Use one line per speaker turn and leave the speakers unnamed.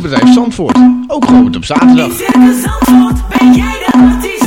Bedrijf Zandvoort. Ook komend op zaterdag.
Ben jij.